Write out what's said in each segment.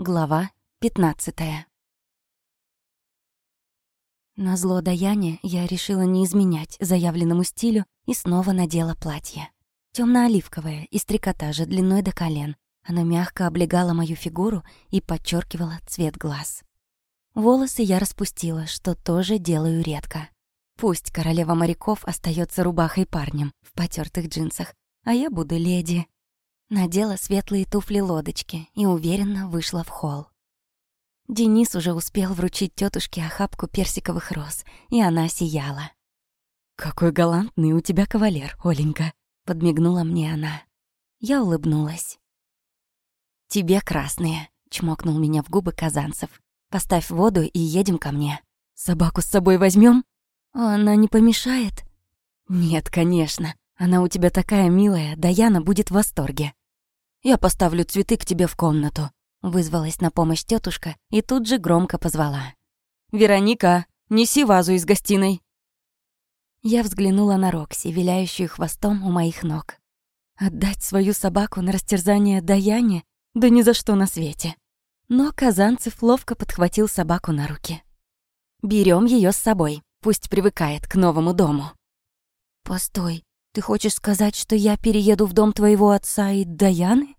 Глава 15 На зло Даяне я решила не изменять заявленному стилю и снова надела платье. темно оливковое из трикотажа длиной до колен. Оно мягко облегало мою фигуру и подчеркивало цвет глаз. Волосы я распустила, что тоже делаю редко. Пусть королева моряков остается рубахой парнем в потертых джинсах, а я буду леди. Надела светлые туфли-лодочки и уверенно вышла в холл. Денис уже успел вручить тетушке охапку персиковых роз, и она сияла. «Какой галантный у тебя кавалер, Оленька!» — подмигнула мне она. Я улыбнулась. «Тебе красные», — чмокнул меня в губы Казанцев. «Поставь воду и едем ко мне. Собаку с собой возьмем? Она не помешает?» «Нет, конечно. Она у тебя такая милая, Даяна будет в восторге». Я поставлю цветы к тебе в комнату», — вызвалась на помощь тетушка и тут же громко позвала. «Вероника, неси вазу из гостиной». Я взглянула на Рокси, виляющую хвостом у моих ног. Отдать свою собаку на растерзание Даяне? Да ни за что на свете. Но Казанцев ловко подхватил собаку на руки. Берем ее с собой, пусть привыкает к новому дому». «Постой, ты хочешь сказать, что я перееду в дом твоего отца и Даяны?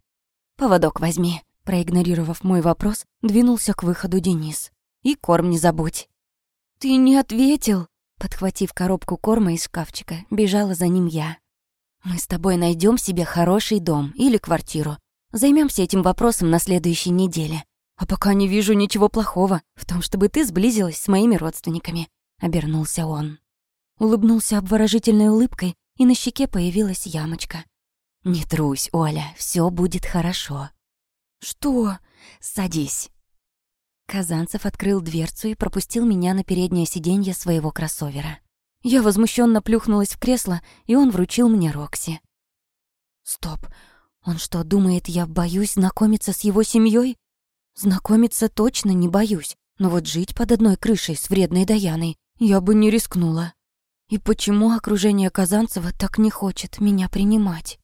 Поводок возьми. Проигнорировав мой вопрос, двинулся к выходу Денис. И корм не забудь. Ты не ответил. Подхватив коробку корма из шкафчика, бежала за ним я. Мы с тобой найдем себе хороший дом или квартиру. Займемся этим вопросом на следующей неделе. А пока не вижу ничего плохого в том, чтобы ты сблизилась с моими родственниками. Обернулся он. Улыбнулся обворожительной улыбкой и на щеке появилась ямочка. «Не трусь, Оля, все будет хорошо». «Что?» «Садись». Казанцев открыл дверцу и пропустил меня на переднее сиденье своего кроссовера. Я возмущенно плюхнулась в кресло, и он вручил мне Рокси. «Стоп, он что, думает, я боюсь знакомиться с его семьей? Знакомиться точно не боюсь, но вот жить под одной крышей с вредной Даяной я бы не рискнула». И почему окружение Казанцева так не хочет меня принимать?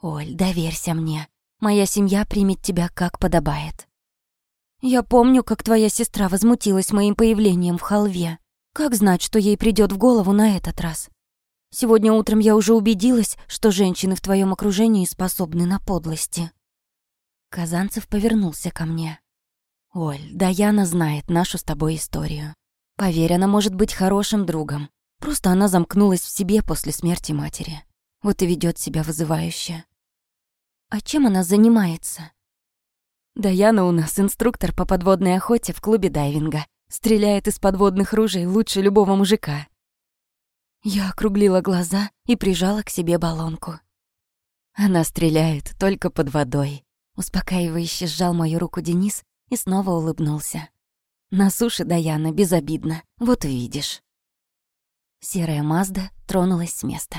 Оль, доверься мне. Моя семья примет тебя как подобает. Я помню, как твоя сестра возмутилась моим появлением в халве. Как знать, что ей придёт в голову на этот раз? Сегодня утром я уже убедилась, что женщины в твоем окружении способны на подлости. Казанцев повернулся ко мне. Оль, Даяна знает нашу с тобой историю. Поверь, она может быть хорошим другом, Просто она замкнулась в себе после смерти матери. Вот и ведет себя вызывающе. А чем она занимается? Даяна у нас инструктор по подводной охоте в клубе дайвинга. Стреляет из подводных ружей лучше любого мужика. Я округлила глаза и прижала к себе баллонку. Она стреляет только под водой. Успокаивающе сжал мою руку Денис и снова улыбнулся. На суше Даяна безобидно, вот увидишь. Серая Мазда тронулась с места.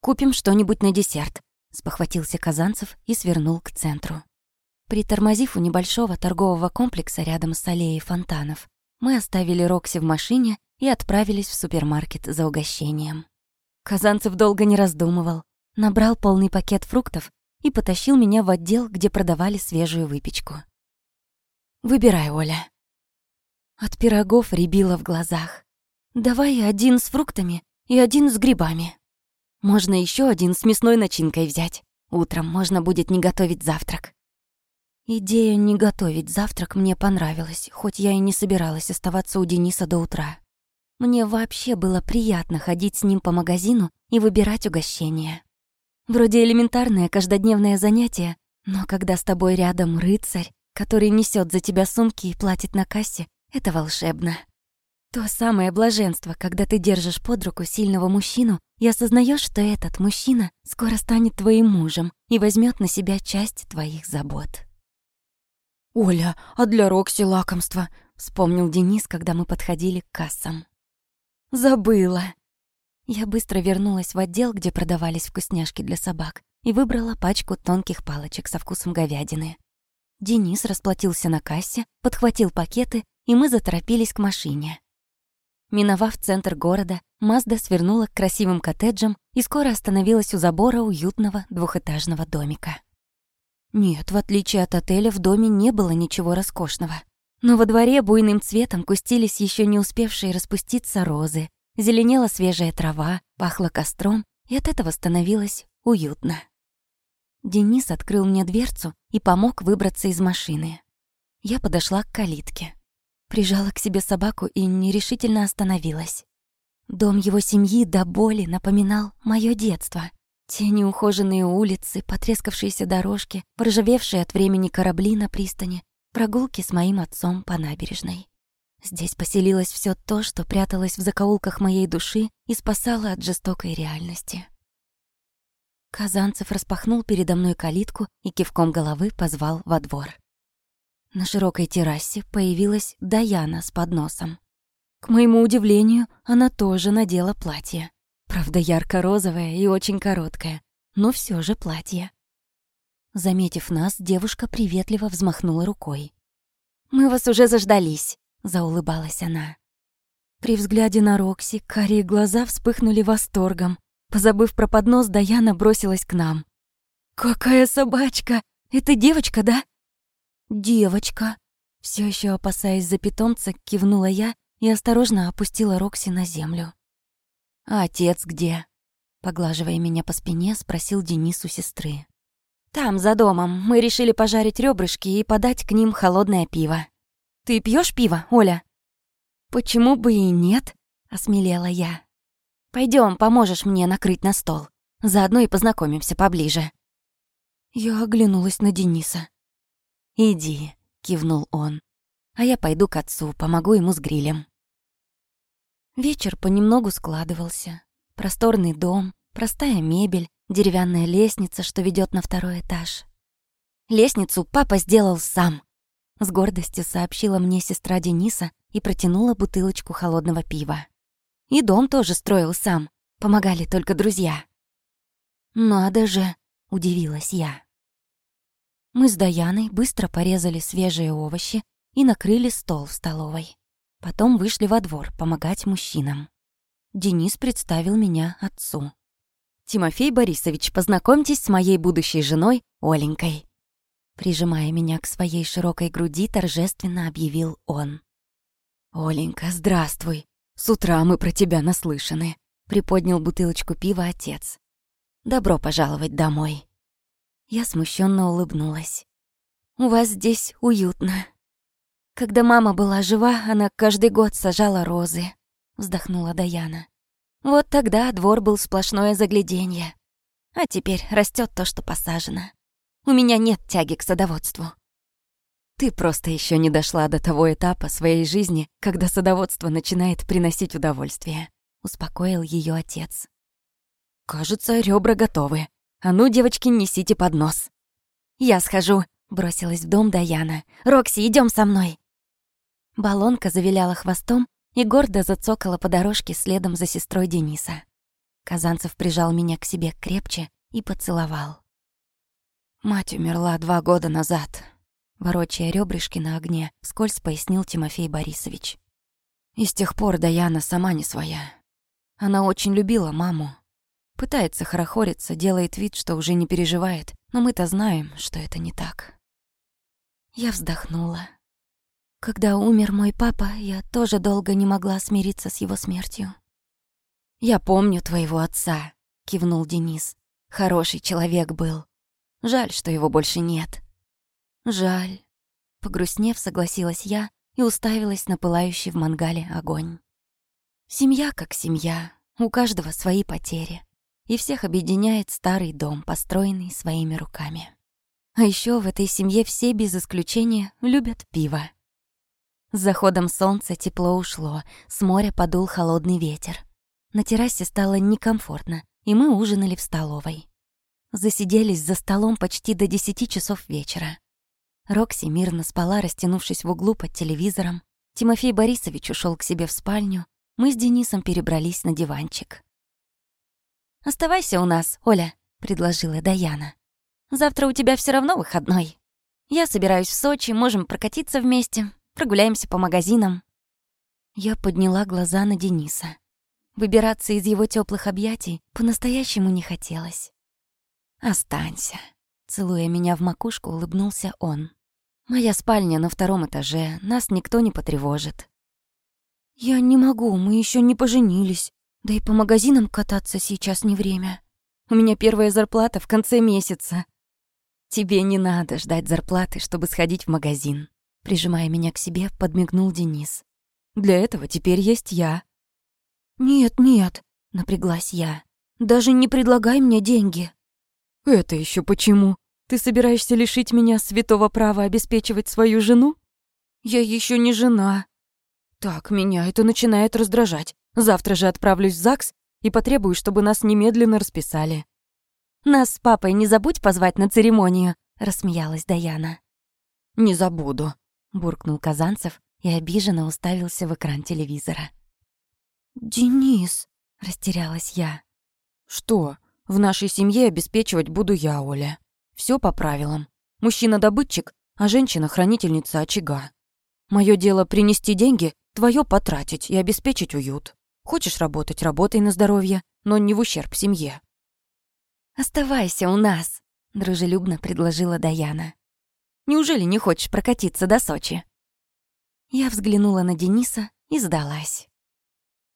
«Купим что-нибудь на десерт», — спохватился Казанцев и свернул к центру. Притормозив у небольшого торгового комплекса рядом с аллеей фонтанов, мы оставили Рокси в машине и отправились в супермаркет за угощением. Казанцев долго не раздумывал, набрал полный пакет фруктов и потащил меня в отдел, где продавали свежую выпечку. «Выбирай, Оля». От пирогов рябило в глазах. Давай один с фруктами и один с грибами. Можно еще один с мясной начинкой взять. Утром можно будет не готовить завтрак. Идея не готовить завтрак мне понравилась, хоть я и не собиралась оставаться у Дениса до утра. Мне вообще было приятно ходить с ним по магазину и выбирать угощения. Вроде элементарное каждодневное занятие, но когда с тобой рядом рыцарь, который несет за тебя сумки и платит на кассе, это волшебно. То самое блаженство, когда ты держишь под руку сильного мужчину и осознаешь, что этот мужчина скоро станет твоим мужем и возьмет на себя часть твоих забот. «Оля, а для Рокси лакомство», — вспомнил Денис, когда мы подходили к кассам. «Забыла». Я быстро вернулась в отдел, где продавались вкусняшки для собак, и выбрала пачку тонких палочек со вкусом говядины. Денис расплатился на кассе, подхватил пакеты, и мы заторопились к машине. Миновав центр города, Мазда свернула к красивым коттеджам и скоро остановилась у забора уютного двухэтажного домика. Нет, в отличие от отеля, в доме не было ничего роскошного. Но во дворе буйным цветом кустились еще не успевшие распуститься розы, зеленела свежая трава, пахло костром, и от этого становилось уютно. Денис открыл мне дверцу и помог выбраться из машины. Я подошла к калитке. Прижала к себе собаку и нерешительно остановилась. Дом его семьи до боли напоминал мое детство. Те неухоженные улицы, потрескавшиеся дорожки, проржавевшие от времени корабли на пристани, прогулки с моим отцом по набережной. Здесь поселилось все то, что пряталось в закоулках моей души и спасало от жестокой реальности. Казанцев распахнул передо мной калитку и кивком головы позвал во двор. На широкой террасе появилась Даяна с подносом. К моему удивлению, она тоже надела платье. Правда, ярко-розовое и очень короткое, но все же платье. Заметив нас, девушка приветливо взмахнула рукой. «Мы вас уже заждались», — заулыбалась она. При взгляде на Рокси карие глаза вспыхнули восторгом. Позабыв про поднос, Даяна бросилась к нам. «Какая собачка! Это девочка, да?» «Девочка!» Все еще опасаясь за питомца, кивнула я и осторожно опустила Рокси на землю. «А отец где?» Поглаживая меня по спине, спросил Денис у сестры. «Там, за домом, мы решили пожарить ребрышки и подать к ним холодное пиво. Ты пьешь пиво, Оля?» «Почему бы и нет?» — осмелела я. Пойдем, поможешь мне накрыть на стол. Заодно и познакомимся поближе». Я оглянулась на Дениса. «Иди», — кивнул он. «А я пойду к отцу, помогу ему с грилем». Вечер понемногу складывался. Просторный дом, простая мебель, деревянная лестница, что ведет на второй этаж. Лестницу папа сделал сам. С гордостью сообщила мне сестра Дениса и протянула бутылочку холодного пива. И дом тоже строил сам. Помогали только друзья. «Надо же!» — удивилась я. Мы с Даяной быстро порезали свежие овощи и накрыли стол в столовой. Потом вышли во двор помогать мужчинам. Денис представил меня отцу. «Тимофей Борисович, познакомьтесь с моей будущей женой Оленькой». Прижимая меня к своей широкой груди, торжественно объявил он. «Оленька, здравствуй. «С утра мы про тебя наслышаны», — приподнял бутылочку пива отец. «Добро пожаловать домой». Я смущенно улыбнулась. «У вас здесь уютно». «Когда мама была жива, она каждый год сажала розы», — вздохнула Даяна. «Вот тогда двор был сплошное загляденье. А теперь растет то, что посажено. У меня нет тяги к садоводству». Ты просто еще не дошла до того этапа своей жизни, когда садоводство начинает приносить удовольствие, успокоил ее отец. Кажется, ребра готовы. А ну, девочки, несите поднос. Я схожу, бросилась в дом Даяна. Рокси, идем со мной. Балонка завиляла хвостом и гордо зацокала по дорожке следом за сестрой Дениса. Казанцев прижал меня к себе крепче и поцеловал. Мать умерла два года назад, ворочая ребрышки на огне, вскользь пояснил Тимофей Борисович. И с тех пор Даяна сама не своя. Она очень любила маму. Пытается хорохориться, делает вид, что уже не переживает, но мы-то знаем, что это не так. Я вздохнула. Когда умер мой папа, я тоже долго не могла смириться с его смертью. «Я помню твоего отца», — кивнул Денис. «Хороший человек был. Жаль, что его больше нет». «Жаль». Погрустнев, согласилась я и уставилась на пылающий в мангале огонь. Семья как семья, у каждого свои потери. И всех объединяет старый дом, построенный своими руками. А еще в этой семье все без исключения любят пиво. С заходом солнца тепло ушло, с моря подул холодный ветер. На террасе стало некомфортно, и мы ужинали в столовой. Засиделись за столом почти до десяти часов вечера. Рокси мирно спала, растянувшись в углу под телевизором. Тимофей Борисович ушел к себе в спальню. Мы с Денисом перебрались на диванчик. «Оставайся у нас, Оля», — предложила Даяна. «Завтра у тебя все равно выходной. Я собираюсь в Сочи, можем прокатиться вместе, прогуляемся по магазинам». Я подняла глаза на Дениса. Выбираться из его теплых объятий по-настоящему не хотелось. «Останься», Целуя меня в макушку, улыбнулся он. «Моя спальня на втором этаже, нас никто не потревожит». «Я не могу, мы еще не поженились. Да и по магазинам кататься сейчас не время. У меня первая зарплата в конце месяца». «Тебе не надо ждать зарплаты, чтобы сходить в магазин», прижимая меня к себе, подмигнул Денис. «Для этого теперь есть я». «Нет, нет», — напряглась я. «Даже не предлагай мне деньги». «Это еще почему? Ты собираешься лишить меня святого права обеспечивать свою жену?» «Я еще не жена». «Так, меня это начинает раздражать. Завтра же отправлюсь в ЗАГС и потребую, чтобы нас немедленно расписали». «Нас с папой не забудь позвать на церемонию», — рассмеялась Даяна. «Не забуду», — буркнул Казанцев и обиженно уставился в экран телевизора. «Денис», — растерялась я. «Что? В нашей семье обеспечивать буду я, Оля. Все по правилам. Мужчина-добытчик, а женщина-хранительница очага. Мое дело принести деньги, твое потратить и обеспечить уют. Хочешь работать, работай на здоровье, но не в ущерб семье». «Оставайся у нас», — дружелюбно предложила Даяна. «Неужели не хочешь прокатиться до Сочи?» Я взглянула на Дениса и сдалась.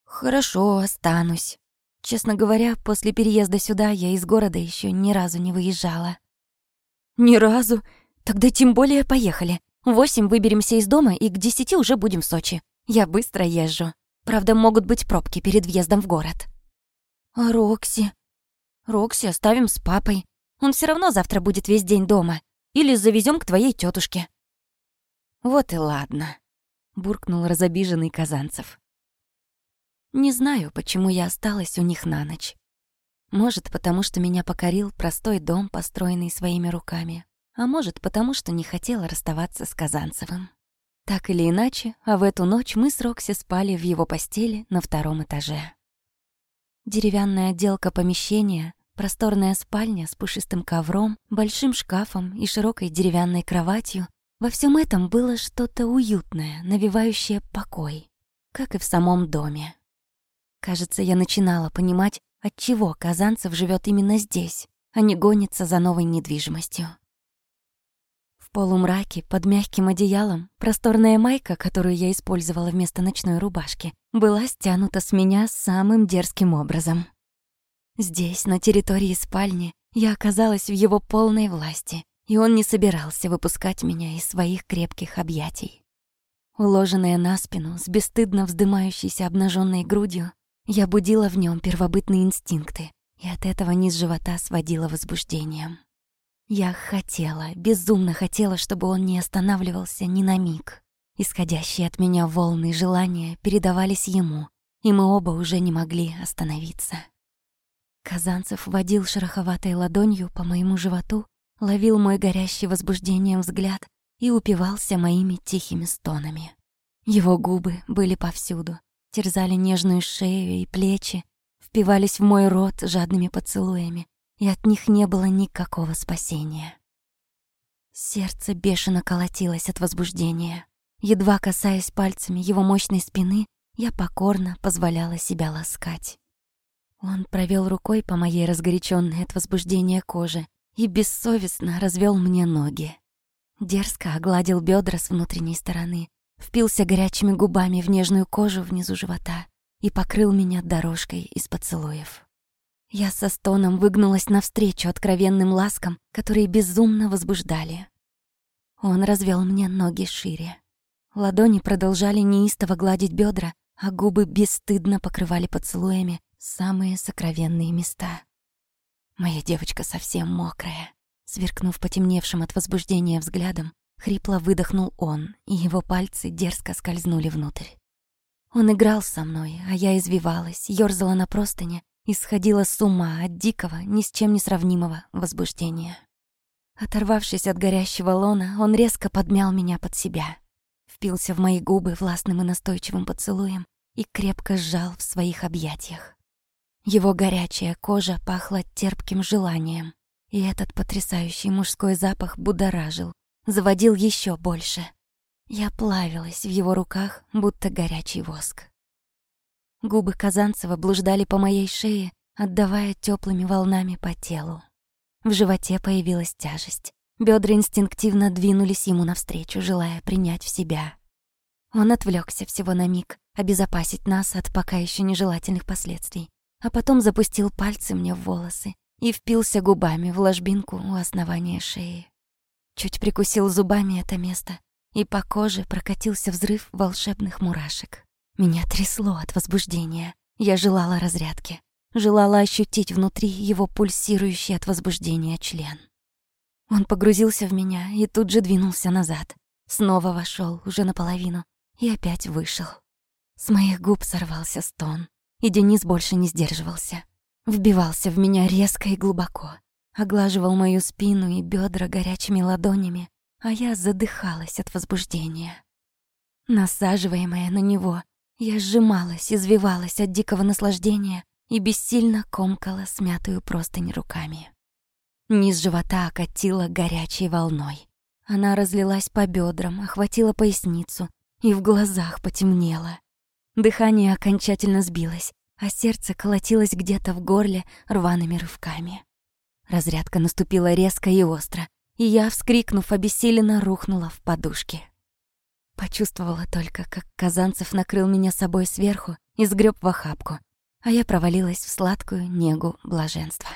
«Хорошо, останусь. Честно говоря, после переезда сюда я из города еще ни разу не выезжала». «Ни разу? Тогда тем более поехали. В восемь выберемся из дома и к десяти уже будем в Сочи. Я быстро езжу. Правда, могут быть пробки перед въездом в город». «А Рокси?» «Рокси оставим с папой. Он все равно завтра будет весь день дома. Или завезем к твоей тетушке. «Вот и ладно», — буркнул разобиженный Казанцев. Не знаю, почему я осталась у них на ночь. Может, потому что меня покорил простой дом, построенный своими руками, а может, потому что не хотела расставаться с Казанцевым. Так или иначе, а в эту ночь мы с Рокси спали в его постели на втором этаже. Деревянная отделка помещения, просторная спальня с пушистым ковром, большим шкафом и широкой деревянной кроватью — во всем этом было что-то уютное, навевающее покой, как и в самом доме. Кажется, я начинала понимать, отчего Казанцев живет именно здесь, а не гонится за новой недвижимостью. Полумраке, под мягким одеялом, просторная майка, которую я использовала вместо ночной рубашки, была стянута с меня самым дерзким образом. Здесь, на территории спальни, я оказалась в его полной власти, и он не собирался выпускать меня из своих крепких объятий. Уложенная на спину, с бесстыдно вздымающейся обнаженной грудью, я будила в нем первобытные инстинкты, и от этого низ живота сводила возбуждением. Я хотела, безумно хотела, чтобы он не останавливался ни на миг. Исходящие от меня волны желания передавались ему, и мы оба уже не могли остановиться. Казанцев водил шероховатой ладонью по моему животу, ловил мой горящий возбуждением взгляд и упивался моими тихими стонами. Его губы были повсюду, терзали нежную шею и плечи, впивались в мой рот жадными поцелуями, и от них не было никакого спасения. Сердце бешено колотилось от возбуждения. Едва касаясь пальцами его мощной спины, я покорно позволяла себя ласкать. Он провел рукой по моей разгоряченной от возбуждения коже и бессовестно развел мне ноги. Дерзко огладил бедра с внутренней стороны, впился горячими губами в нежную кожу внизу живота и покрыл меня дорожкой из поцелуев. Я со стоном выгнулась навстречу откровенным ласкам, которые безумно возбуждали. Он развел мне ноги шире. Ладони продолжали неистово гладить бедра, а губы бесстыдно покрывали поцелуями самые сокровенные места. Моя девочка совсем мокрая. Сверкнув потемневшим от возбуждения взглядом, Хрипло выдохнул он, и его пальцы дерзко скользнули внутрь. Он играл со мной, а я извивалась, ёрзала на простыне и сходила с ума от дикого, ни с чем не сравнимого возбуждения. Оторвавшись от горящего лона, он резко подмял меня под себя, впился в мои губы властным и настойчивым поцелуем и крепко сжал в своих объятиях. Его горячая кожа пахла терпким желанием, и этот потрясающий мужской запах будоражил, заводил еще больше. Я плавилась в его руках, будто горячий воск. Губы Казанцева блуждали по моей шее, отдавая теплыми волнами по телу. В животе появилась тяжесть. Бедра инстинктивно двинулись ему навстречу, желая принять в себя. Он отвлекся всего на миг, обезопасить нас от пока еще нежелательных последствий, а потом запустил пальцы мне в волосы и впился губами в ложбинку у основания шеи. Чуть прикусил зубами это место, и по коже прокатился взрыв волшебных мурашек. Меня трясло от возбуждения. Я желала разрядки. Желала ощутить внутри его пульсирующий от возбуждения член. Он погрузился в меня и тут же двинулся назад. Снова вошел уже наполовину и опять вышел. С моих губ сорвался стон, и Денис больше не сдерживался. Вбивался в меня резко и глубоко, оглаживал мою спину и бедра горячими ладонями, а я задыхалась от возбуждения. Насаживаемая на него, я сжималась, извивалась от дикого наслаждения и бессильно комкала смятую простынь руками. Низ живота окатила горячей волной. Она разлилась по бедрам, охватила поясницу и в глазах потемнело. Дыхание окончательно сбилось, а сердце колотилось где-то в горле рваными рывками. Разрядка наступила резко и остро, и я, вскрикнув обессиленно, рухнула в подушки. Почувствовала только, как Казанцев накрыл меня собой сверху и сгреб в охапку, а я провалилась в сладкую негу блаженства.